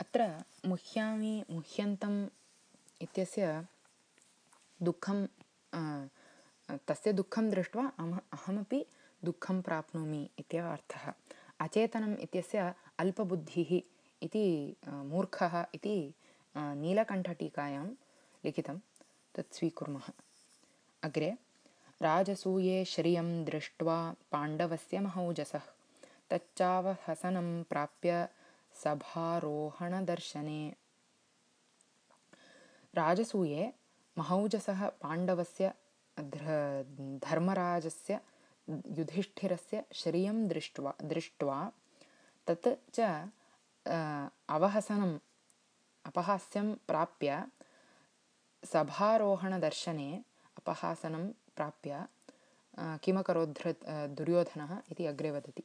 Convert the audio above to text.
अत्र मुह्यामि मुह्यन्तम् इत्यस्य दुःखं तस्य दुःखं दृष्ट्वा अहम् अहमपि दुःखं प्राप्नोमि इत्येव अर्थः। अचेतनम् इत्यस्य अल्पबुद्धिः इति मूर्खः इति नीलकण्ठटीकायां लिखितं तत् स्वीकुर्मः। अग्रे राजसूये श्रियं दृष्ट्वा पाण्डवस्य महौजसः। तच्चावहसनं प्राप्य सभारोहणदर्शने राजसूये महौजसः पाण्डवस्य धर्मराजस्य युधिष्ठिरस्य श्रियं दृष्ट्वा दृष्ट्वा तत् च अवहसनम् अपहास्यं प्राप्य सभारोहणदर्शने अपहासनं प्राप्य किमकरोत् दुर्योधनः इति अग्रे वदति